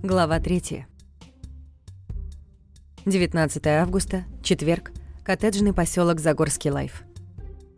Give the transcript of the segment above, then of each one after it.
Глава 3. 19 августа, четверг, коттеджный поселок Загорский Лайф.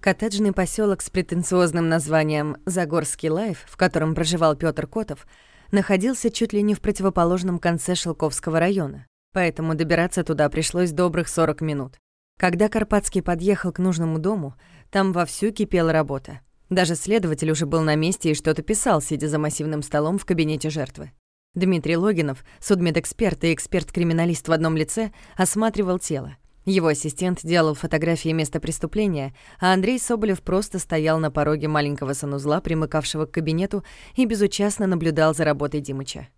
Коттеджный поселок с претенциозным названием Загорский Лайф, в котором проживал Петр Котов, находился чуть ли не в противоположном конце Щелковского района, поэтому добираться туда пришлось добрых 40 минут. Когда Карпатский подъехал к нужному дому, там вовсю кипела работа. Даже следователь уже был на месте и что-то писал, сидя за массивным столом в кабинете жертвы. Дмитрий Логинов, судмедэксперт и эксперт-криминалист в одном лице, осматривал тело. Его ассистент делал фотографии места преступления, а Андрей Соболев просто стоял на пороге маленького санузла, примыкавшего к кабинету, и безучастно наблюдал за работой Димыча.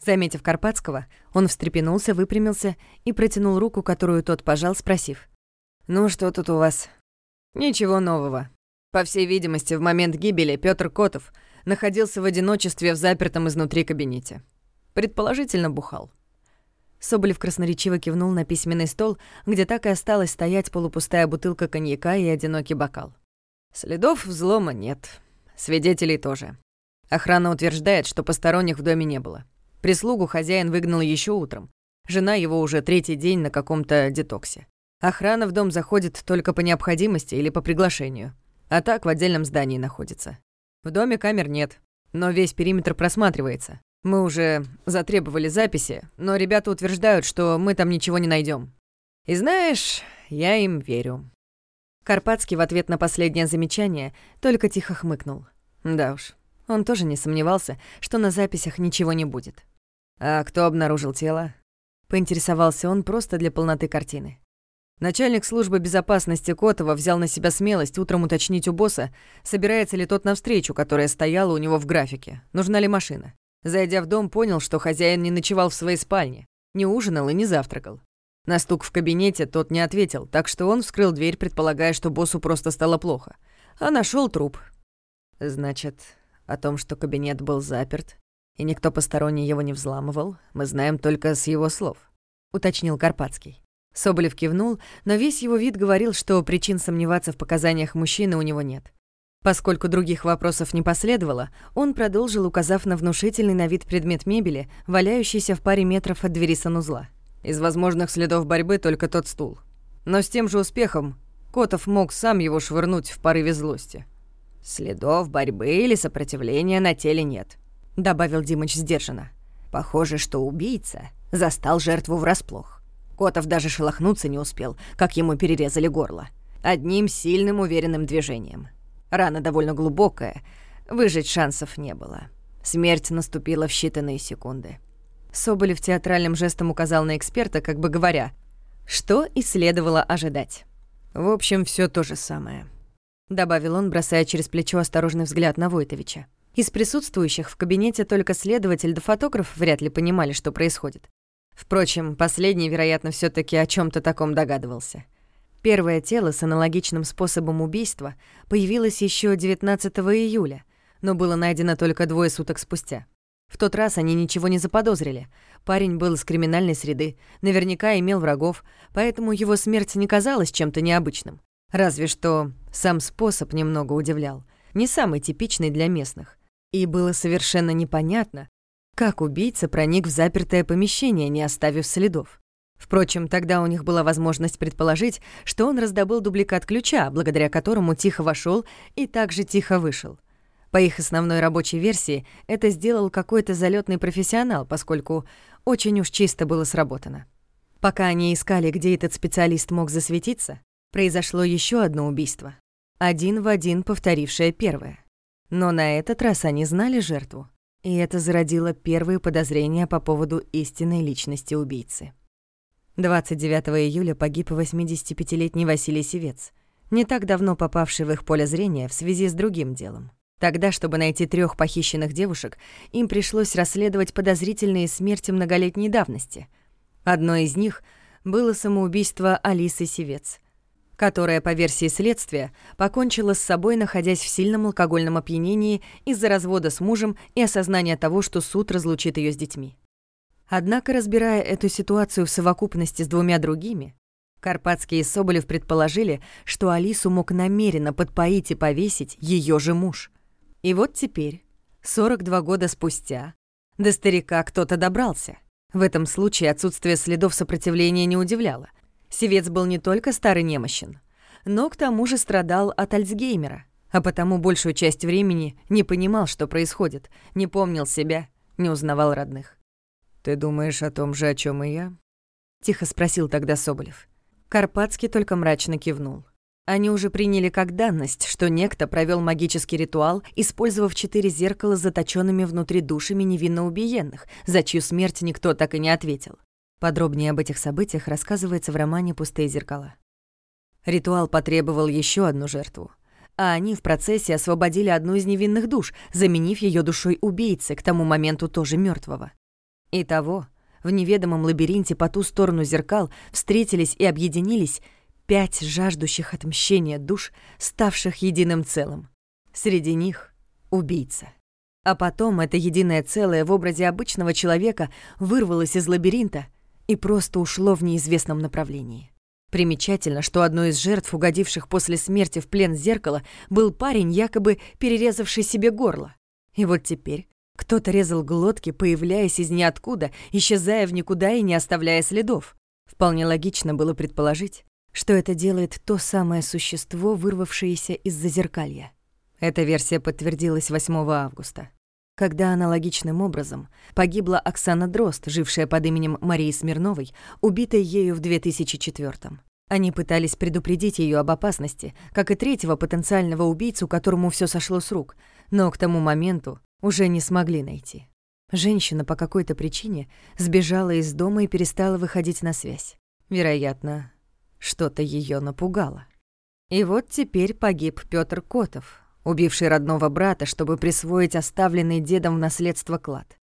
Заметив Карпатского, он встрепенулся, выпрямился и протянул руку, которую тот пожал, спросив. «Ну, что тут у вас?» «Ничего нового. По всей видимости, в момент гибели Петр Котов находился в одиночестве в запертом изнутри кабинете. Предположительно, бухал. Соболев красноречиво кивнул на письменный стол, где так и осталась стоять полупустая бутылка коньяка и одинокий бокал. Следов взлома нет. Свидетелей тоже. Охрана утверждает, что посторонних в доме не было. Прислугу хозяин выгнал еще утром. Жена его уже третий день на каком-то детоксе. Охрана в дом заходит только по необходимости или по приглашению. А так в отдельном здании находится. В доме камер нет, но весь периметр просматривается. Мы уже затребовали записи, но ребята утверждают, что мы там ничего не найдем. И знаешь, я им верю. Карпатский в ответ на последнее замечание только тихо хмыкнул. Да уж, он тоже не сомневался, что на записях ничего не будет. А кто обнаружил тело? Поинтересовался он просто для полноты картины. Начальник службы безопасности Котова взял на себя смелость утром уточнить у босса, собирается ли тот на встречу, которая стояла у него в графике, нужна ли машина. Зайдя в дом, понял, что хозяин не ночевал в своей спальне, не ужинал и не завтракал. На стук в кабинете тот не ответил, так что он вскрыл дверь, предполагая, что боссу просто стало плохо. А нашел труп. Значит, о том, что кабинет был заперт, и никто посторонний его не взламывал, мы знаем только с его слов, уточнил Карпатский. Соболев кивнул, но весь его вид говорил, что причин сомневаться в показаниях мужчины у него нет. Поскольку других вопросов не последовало, он продолжил, указав на внушительный на вид предмет мебели, валяющийся в паре метров от двери санузла. Из возможных следов борьбы только тот стул. Но с тем же успехом Котов мог сам его швырнуть в порыве злости. «Следов борьбы или сопротивления на теле нет», — добавил Димыч сдержанно. «Похоже, что убийца застал жертву врасплох. Котов даже шелохнуться не успел, как ему перерезали горло. Одним сильным уверенным движением. Рана довольно глубокая, выжить шансов не было. Смерть наступила в считанные секунды. Соболев театральным жестом указал на эксперта, как бы говоря, что и следовало ожидать. «В общем, все то же самое», — добавил он, бросая через плечо осторожный взгляд на Войтовича. Из присутствующих в кабинете только следователь да фотограф вряд ли понимали, что происходит. Впрочем, последний, вероятно, все таки о чем то таком догадывался. Первое тело с аналогичным способом убийства появилось еще 19 июля, но было найдено только двое суток спустя. В тот раз они ничего не заподозрили. Парень был из криминальной среды, наверняка имел врагов, поэтому его смерть не казалась чем-то необычным. Разве что сам способ немного удивлял. Не самый типичный для местных. И было совершенно непонятно, как убийца проник в запертое помещение, не оставив следов. Впрочем, тогда у них была возможность предположить, что он раздобыл дубликат ключа, благодаря которому тихо вошел и также тихо вышел. По их основной рабочей версии, это сделал какой-то залетный профессионал, поскольку очень уж чисто было сработано. Пока они искали, где этот специалист мог засветиться, произошло еще одно убийство. Один в один повторившее первое. Но на этот раз они знали жертву. И это зародило первые подозрения по поводу истинной личности убийцы. 29 июля погиб 85-летний Василий Севец, не так давно попавший в их поле зрения в связи с другим делом. Тогда, чтобы найти трех похищенных девушек, им пришлось расследовать подозрительные смерти многолетней давности. Одной из них было самоубийство Алисы Севец, которая, по версии следствия, покончила с собой, находясь в сильном алкогольном опьянении из-за развода с мужем и осознания того, что суд разлучит ее с детьми. Однако, разбирая эту ситуацию в совокупности с двумя другими, Карпатский и Соболев предположили, что Алису мог намеренно подпоить и повесить ее же муж. И вот теперь, 42 года спустя, До старика кто-то добрался. В этом случае отсутствие следов сопротивления не удивляло. Севец был не только старый немощен, но к тому же страдал от Альцгеймера, а потому большую часть времени не понимал, что происходит, не помнил себя, не узнавал родных. «Ты думаешь о том же, о чем и я?» — тихо спросил тогда Соболев. Карпатский только мрачно кивнул. Они уже приняли как данность, что некто провел магический ритуал, использовав четыре зеркала с заточенными внутри душами невинно убиенных, за чью смерть никто так и не ответил. Подробнее об этих событиях рассказывается в романе «Пустые зеркала». Ритуал потребовал еще одну жертву, а они в процессе освободили одну из невинных душ, заменив ее душой убийцы, к тому моменту тоже мертвого. Итого, в неведомом лабиринте по ту сторону зеркал встретились и объединились пять жаждущих отмщения душ, ставших единым целым. Среди них — убийца. А потом это единое целое в образе обычного человека вырвалось из лабиринта и просто ушло в неизвестном направлении. Примечательно, что одной из жертв, угодивших после смерти в плен зеркала, был парень, якобы перерезавший себе горло. И вот теперь кто-то резал глотки, появляясь из ниоткуда, исчезая в никуда и не оставляя следов. Вполне логично было предположить, что это делает то самое существо, вырвавшееся из зазеркалья. Эта версия подтвердилась 8 августа, когда аналогичным образом погибла Оксана Дрозд, жившая под именем Марии Смирновой, убитая ею в 2004 -м. Они пытались предупредить ее об опасности, как и третьего потенциального убийцу, которому все сошло с рук, но к тому моменту уже не смогли найти. Женщина по какой-то причине сбежала из дома и перестала выходить на связь. Вероятно, что-то ее напугало. И вот теперь погиб Петр Котов, убивший родного брата, чтобы присвоить оставленный дедом в наследство клад.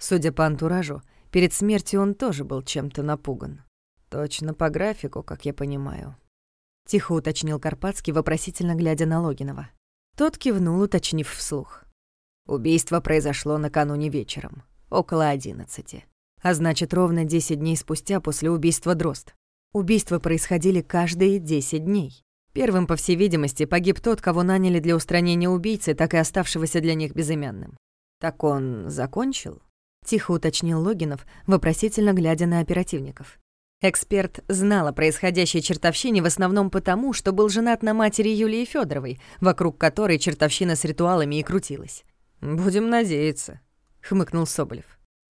Судя по антуражу, перед смертью он тоже был чем-то напуган. Точно по графику, как я понимаю. Тихо уточнил Карпатский, вопросительно глядя на Логинова. Тот кивнул, уточнив вслух. Убийство произошло накануне вечером, около одиннадцати. А значит, ровно десять дней спустя после убийства Дрозд. Убийства происходили каждые 10 дней. Первым, по всей видимости, погиб тот, кого наняли для устранения убийцы, так и оставшегося для них безымянным. «Так он закончил?» — тихо уточнил Логинов, вопросительно глядя на оперативников. Эксперт знал о происходящей чертовщине в основном потому, что был женат на матери Юлии Федоровой, вокруг которой чертовщина с ритуалами и крутилась. «Будем надеяться», — хмыкнул Соболев.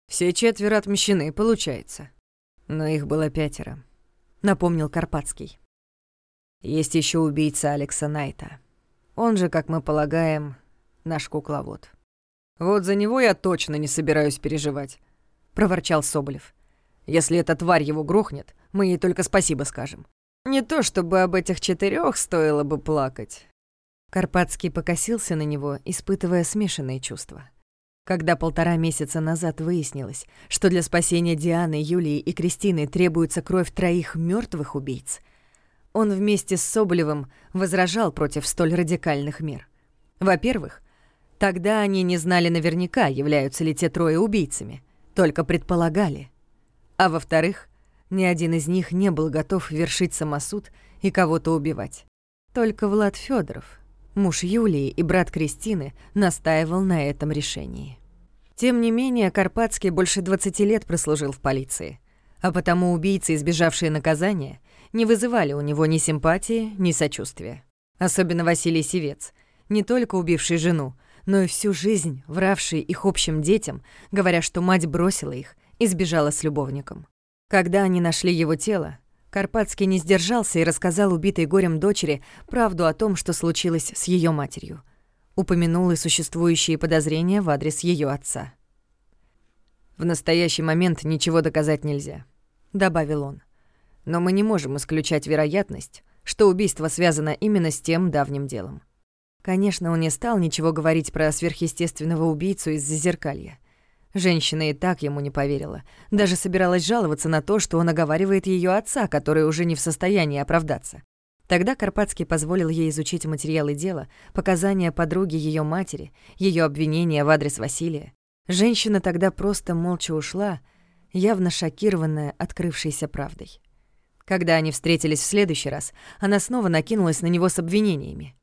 «Все четверо отмещены, получается». Но их было пятеро напомнил Карпатский. Есть еще убийца Алекса Найта. Он же, как мы полагаем, наш кукловод. Вот за него я точно не собираюсь переживать, проворчал Соболев. Если эта тварь его грохнет, мы ей только спасибо скажем. Не то чтобы об этих четырех стоило бы плакать. Карпатский покосился на него, испытывая смешанные чувства. Когда полтора месяца назад выяснилось, что для спасения Дианы, Юлии и Кристины требуется кровь троих мертвых убийц, он вместе с Соболевым возражал против столь радикальных мер. Во-первых, тогда они не знали наверняка, являются ли те трое убийцами, только предполагали. А во-вторых, ни один из них не был готов вершить самосуд и кого-то убивать. Только Влад Федоров, Муж Юлии и брат Кристины настаивал на этом решении. Тем не менее, Карпатский больше 20 лет прослужил в полиции, а потому убийцы, избежавшие наказания, не вызывали у него ни симпатии, ни сочувствия. Особенно Василий Севец, не только убивший жену, но и всю жизнь вравший их общим детям, говоря, что мать бросила их и сбежала с любовником. Когда они нашли его тело, Карпатский не сдержался и рассказал убитой горем дочери правду о том, что случилось с ее матерью. Упомянул и существующие подозрения в адрес ее отца. «В настоящий момент ничего доказать нельзя», — добавил он. «Но мы не можем исключать вероятность, что убийство связано именно с тем давним делом». Конечно, он не стал ничего говорить про сверхъестественного убийцу из Зазеркалья. Женщина и так ему не поверила. Даже собиралась жаловаться на то, что он оговаривает ее отца, который уже не в состоянии оправдаться. Тогда Карпатский позволил ей изучить материалы дела, показания подруги ее матери, ее обвинения в адрес Василия. Женщина тогда просто молча ушла, явно шокированная открывшейся правдой. Когда они встретились в следующий раз, она снова накинулась на него с обвинениями.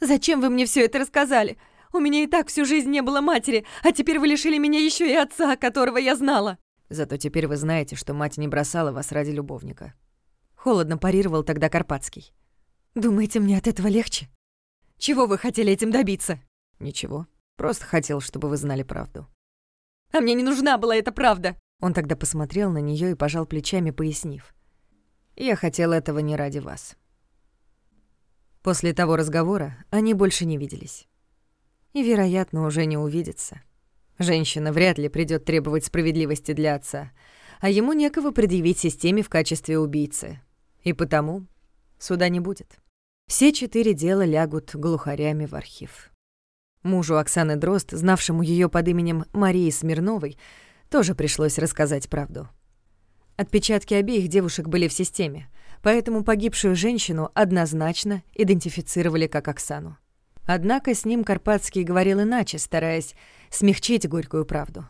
«Зачем вы мне все это рассказали? У меня и так всю жизнь не было матери, а теперь вы лишили меня еще и отца, которого я знала. Зато теперь вы знаете, что мать не бросала вас ради любовника. Холодно парировал тогда Карпатский. Думаете, мне от этого легче? Чего вы хотели этим добиться? Ничего. Просто хотел, чтобы вы знали правду. А мне не нужна была эта правда. Он тогда посмотрел на нее и пожал плечами, пояснив. Я хотел этого не ради вас. После того разговора они больше не виделись. И, вероятно, уже не увидятся. Женщина вряд ли придёт требовать справедливости для отца, а ему некого предъявить системе в качестве убийцы. И потому суда не будет. Все четыре дела лягут глухарями в архив. Мужу Оксаны Дрозд, знавшему её под именем Марии Смирновой, тоже пришлось рассказать правду. Отпечатки обеих девушек были в системе, поэтому погибшую женщину однозначно идентифицировали как Оксану. Однако с ним Карпатский говорил иначе, стараясь смягчить горькую правду.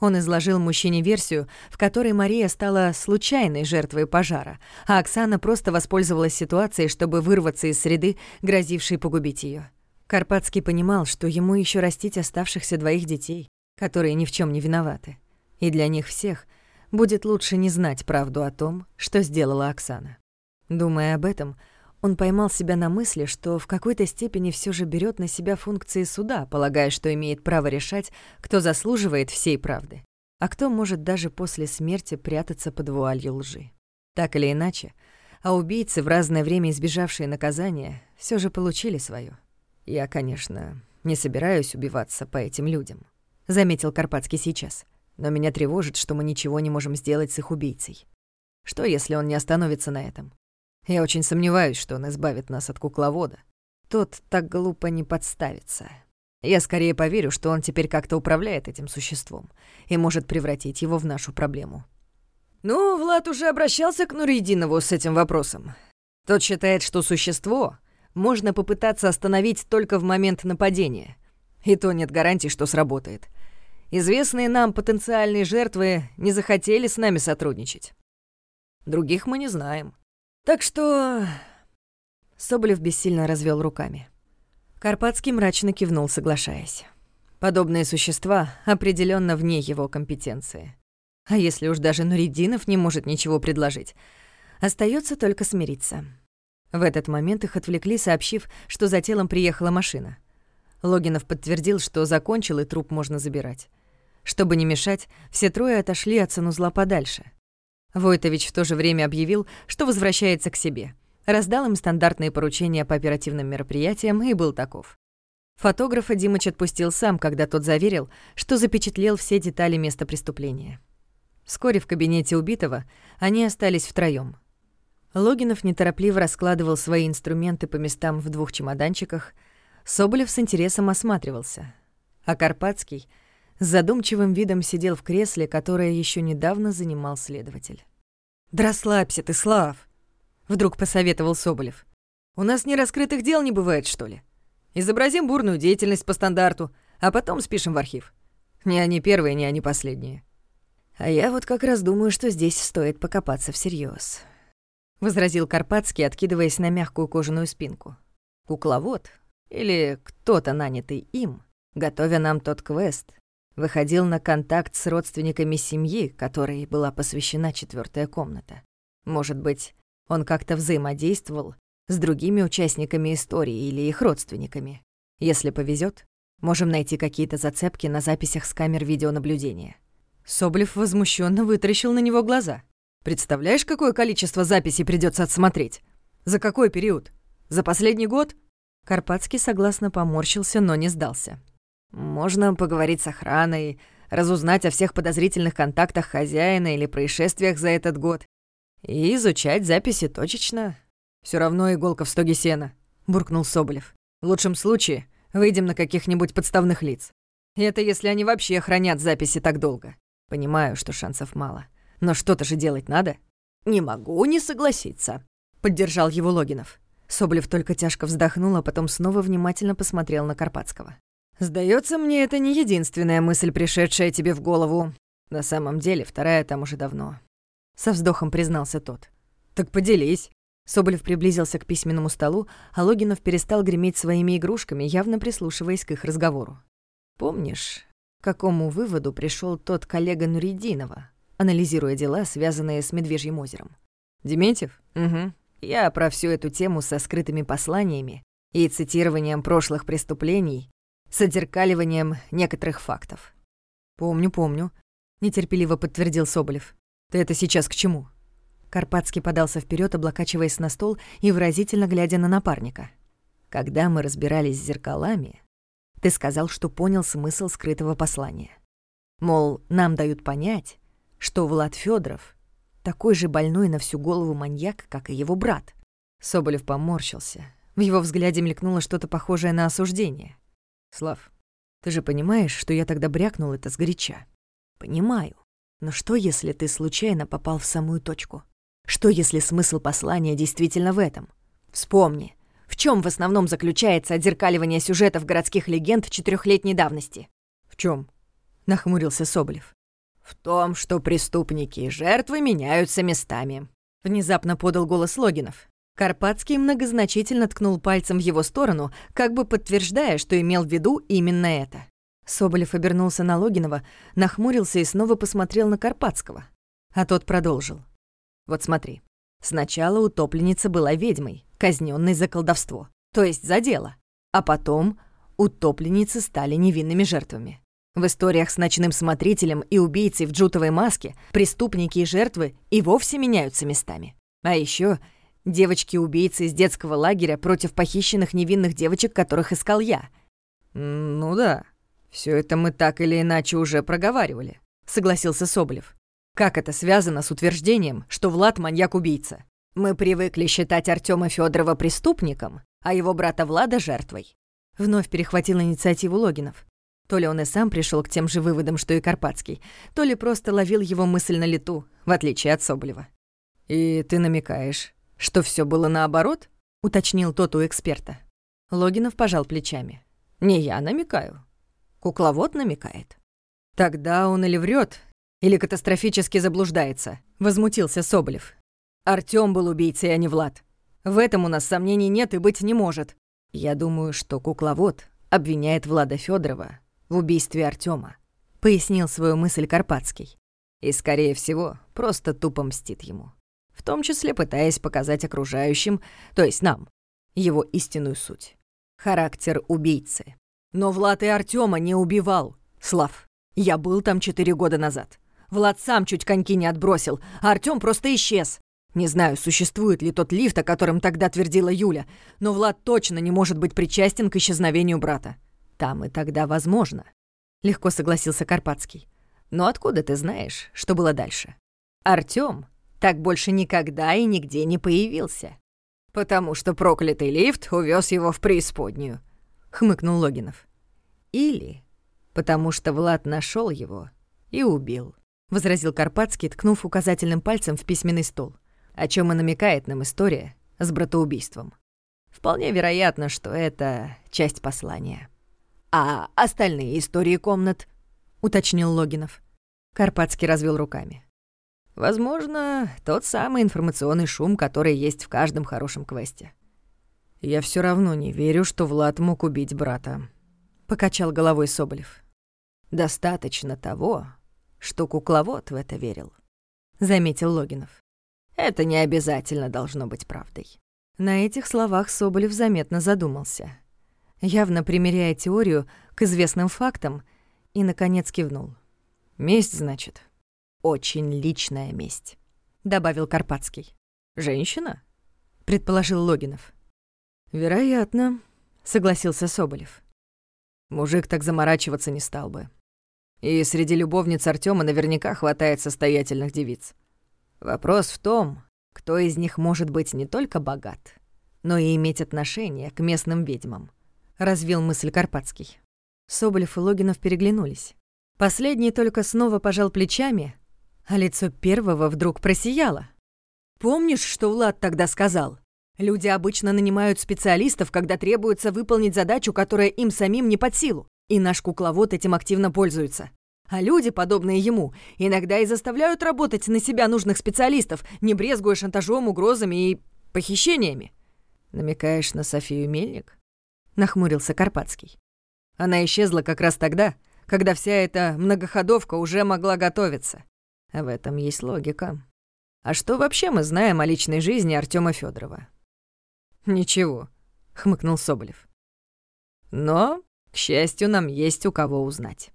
Он изложил мужчине версию, в которой Мария стала случайной жертвой пожара, а Оксана просто воспользовалась ситуацией, чтобы вырваться из среды, грозившей погубить ее. Карпатский понимал, что ему еще растить оставшихся двоих детей, которые ни в чем не виноваты. И для них всех будет лучше не знать правду о том, что сделала Оксана. Думая об этом, он поймал себя на мысли, что в какой-то степени все же берет на себя функции суда, полагая, что имеет право решать, кто заслуживает всей правды, а кто может даже после смерти прятаться под вуалью лжи. Так или иначе, а убийцы, в разное время избежавшие наказания, все же получили свое. «Я, конечно, не собираюсь убиваться по этим людям», — заметил Карпатский сейчас. «Но меня тревожит, что мы ничего не можем сделать с их убийцей. Что, если он не остановится на этом? Я очень сомневаюсь, что он избавит нас от кукловода. Тот так глупо не подставится. Я скорее поверю, что он теперь как-то управляет этим существом и может превратить его в нашу проблему. Ну, Влад уже обращался к Нуридинову с этим вопросом. Тот считает, что существо можно попытаться остановить только в момент нападения. И то нет гарантий, что сработает. Известные нам потенциальные жертвы не захотели с нами сотрудничать. Других мы не знаем. Так что...» Соболев бессильно развел руками. Карпатский мрачно кивнул, соглашаясь. Подобные существа определенно вне его компетенции. А если уж даже Нуридинов не может ничего предложить, остается только смириться. В этот момент их отвлекли, сообщив, что за телом приехала машина. Логинов подтвердил, что закончил и труп можно забирать. Чтобы не мешать, все трое отошли от санузла подальше. Войтович в то же время объявил, что возвращается к себе. Раздал им стандартные поручения по оперативным мероприятиям и был таков. Фотографа Димыч отпустил сам, когда тот заверил, что запечатлел все детали места преступления. Вскоре в кабинете убитого они остались втроём. Логинов неторопливо раскладывал свои инструменты по местам в двух чемоданчиках, Соболев с интересом осматривался, а Карпатский — с задумчивым видом сидел в кресле, которое еще недавно занимал следователь. «Да расслабься ты, Слав!» — вдруг посоветовал Соболев. «У нас нераскрытых дел не бывает, что ли? Изобразим бурную деятельность по стандарту, а потом спишем в архив. Не они первые, не они последние». «А я вот как раз думаю, что здесь стоит покопаться всерьез, возразил Карпатский, откидываясь на мягкую кожаную спинку. «Кукловод, или кто-то нанятый им, готовя нам тот квест, выходил на контакт с родственниками семьи, которой была посвящена четвертая комната. Может быть, он как-то взаимодействовал с другими участниками истории или их родственниками. Если повезет, можем найти какие-то зацепки на записях с камер видеонаблюдения. Соблев возмущенно вытаращил на него глаза. Представляешь, какое количество записей придется отсмотреть? За какой период? За последний год? Карпатский согласно поморщился, но не сдался. Можно поговорить с охраной, разузнать о всех подозрительных контактах хозяина или происшествиях за этот год и изучать записи точечно. Все равно иголка в стоге сена», — буркнул Соболев. «В лучшем случае выйдем на каких-нибудь подставных лиц. Это если они вообще хранят записи так долго. Понимаю, что шансов мало. Но что-то же делать надо». «Не могу не согласиться», — поддержал его Логинов. Соболев только тяжко вздохнул, а потом снова внимательно посмотрел на Карпатского. Сдается мне, это не единственная мысль, пришедшая тебе в голову. На самом деле, вторая там уже давно. Со вздохом признался тот. Так поделись. Соболев приблизился к письменному столу, а Логинов перестал греметь своими игрушками, явно прислушиваясь к их разговору. «Помнишь, к какому выводу пришел тот коллега Нуридинова, анализируя дела, связанные с Медвежьим озером?» «Дементьев? Угу. Я про всю эту тему со скрытыми посланиями и цитированием прошлых преступлений, с отзеркаливанием некоторых фактов». «Помню, помню», — нетерпеливо подтвердил Соболев. «Ты это сейчас к чему?» Карпатский подался вперед, облокачиваясь на стол и выразительно глядя на напарника. «Когда мы разбирались с зеркалами, ты сказал, что понял смысл скрытого послания. Мол, нам дают понять, что Влад Федоров такой же больной на всю голову маньяк, как и его брат». Соболев поморщился. В его взгляде мелькнуло что-то похожее на осуждение. «Слав, ты же понимаешь, что я тогда брякнул это сгоряча?» «Понимаю. Но что, если ты случайно попал в самую точку?» Что, если смысл послания действительно в этом? Вспомни, в чем в основном заключается отзеркаливание сюжетов городских легенд четырехлетней давности? В чем? нахмурился Соболев. В том, что преступники и жертвы меняются местами. Внезапно подал голос Логинов. Карпатский многозначительно ткнул пальцем в его сторону, как бы подтверждая, что имел в виду именно это. Соболев обернулся на Логинова, нахмурился и снова посмотрел на Карпатского. А тот продолжил. Вот смотри. Сначала утопленница была ведьмой, казненной за колдовство, то есть за дело. А потом утопленницы стали невинными жертвами. В историях с ночным смотрителем и убийцей в джутовой маске преступники и жертвы и вовсе меняются местами. А еще девочки-убийцы из детского лагеря против похищенных невинных девочек, которых искал я. «Ну да, все это мы так или иначе уже проговаривали», — согласился Соболев. Как это связано с утверждением, что Влад маньяк-убийца? Мы привыкли считать Артема Федорова преступником, а его брата Влада жертвой. Вновь перехватил инициативу Логинов. То ли он и сам пришел к тем же выводам, что и Карпатский, то ли просто ловил его мысль на лету, в отличие от Соболева. «И ты намекаешь, что все было наоборот?» — уточнил тот у эксперта. Логинов пожал плечами. «Не я намекаю. Кукловод намекает». «Тогда он или врет, или катастрофически заблуждается», — возмутился Соболев. «Артём был убийцей, а не Влад. В этом у нас сомнений нет и быть не может. Я думаю, что кукловод обвиняет Влада Федорова в убийстве Артёма», — пояснил свою мысль Карпатский. И, скорее всего, просто тупо мстит ему. В том числе пытаясь показать окружающим, то есть нам, его истинную суть. Характер убийцы. Но Влад и Артёма не убивал. Слав, я был там четыре года назад. Влад сам чуть коньки не отбросил, а Артём просто исчез. Не знаю, существует ли тот лифт, о котором тогда твердила Юля, но Влад точно не может быть причастен к исчезновению брата. Там и тогда возможно. Легко согласился Карпатский. Но откуда ты знаешь, что было дальше? Артём так больше никогда и нигде не появился. Потому что проклятый лифт увез его в преисподнюю, хмыкнул Логинов. Или потому что Влад нашел его и убил возразил Карпатский, ткнув указательным пальцем в письменный стол. О чем и намекает нам история с братоубийством. Вполне вероятно, что это часть послания. «А остальные истории комнат?» — уточнил Логинов. Карпатский развел руками. «Возможно, тот самый информационный шум, который есть в каждом хорошем квесте». «Я все равно не верю, что Влад мог убить брата», — покачал головой Соболев. «Достаточно того, что кукловод в это верил», — заметил Логинов. «Это не обязательно должно быть правдой». На этих словах Соболев заметно задумался, явно примеряя теорию к известным фактам, и, наконец, кивнул. «Месть, значит?» «Очень личная месть», — добавил Карпатский. «Женщина?» — предположил Логинов. «Вероятно», — согласился Соболев. Мужик так заморачиваться не стал бы. И среди любовниц Артема наверняка хватает состоятельных девиц. Вопрос в том, кто из них может быть не только богат, но и иметь отношение к местным ведьмам. Развил мысль Карпатский. Соболев и Логинов переглянулись. Последний только снова пожал плечами, а лицо первого вдруг просияло. «Помнишь, что Влад тогда сказал? Люди обычно нанимают специалистов, когда требуется выполнить задачу, которая им самим не под силу. И наш кукловод этим активно пользуется. А люди, подобные ему, иногда и заставляют работать на себя нужных специалистов, не брезгуя шантажом, угрозами и Похищениями? Намекаешь на Софию Мельник? Нахмурился Карпатский. Она исчезла как раз тогда, когда вся эта многоходовка уже могла готовиться. В этом есть логика. А что вообще мы знаем о личной жизни Артема Федорова? Ничего, хмыкнул Соболев. Но, к счастью, нам есть у кого узнать.